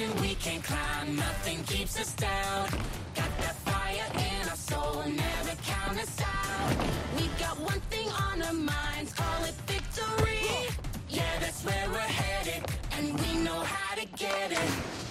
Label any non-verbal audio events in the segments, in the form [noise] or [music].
mountain we can climb, nothing keeps us down. Got that fire in our soul, never count us out. We got one thing on our minds, call it victory. Yeah, that's where we're headed, and we know how to get it.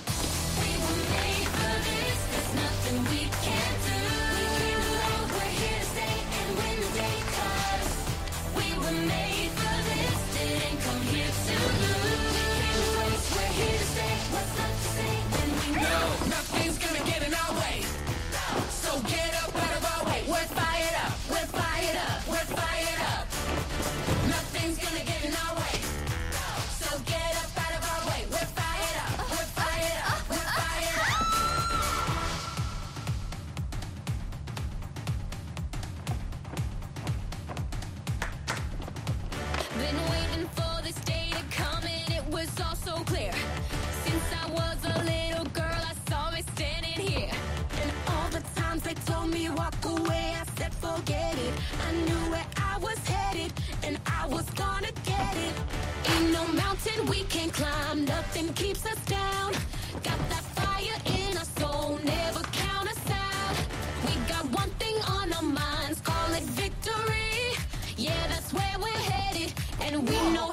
we can climb, nothing keeps us down. Got that fire in our soul, never count us out. We got one thing on our minds, call it victory. Yeah, that's where we're headed, and we know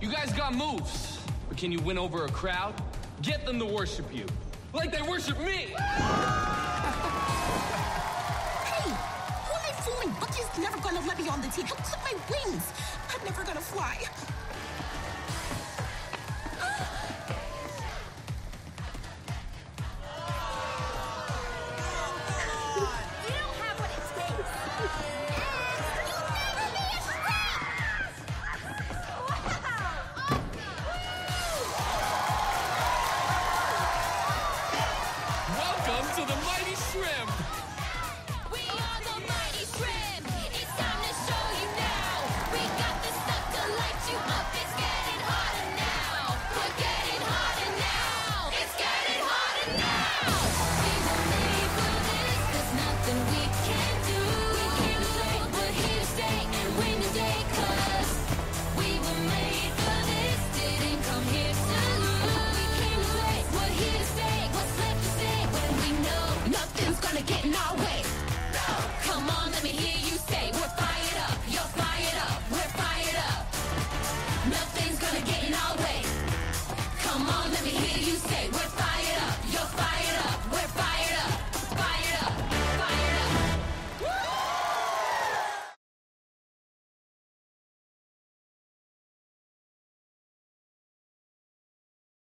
You guys got moves, but can you win over a crowd? Get them to worship you, like they worship me! [laughs] hey! Who am I fooling? Bucky's never gonna let me on the team. He'll clip my wings. I'm never gonna fly. the mighty shrimp. Let me hear you say what's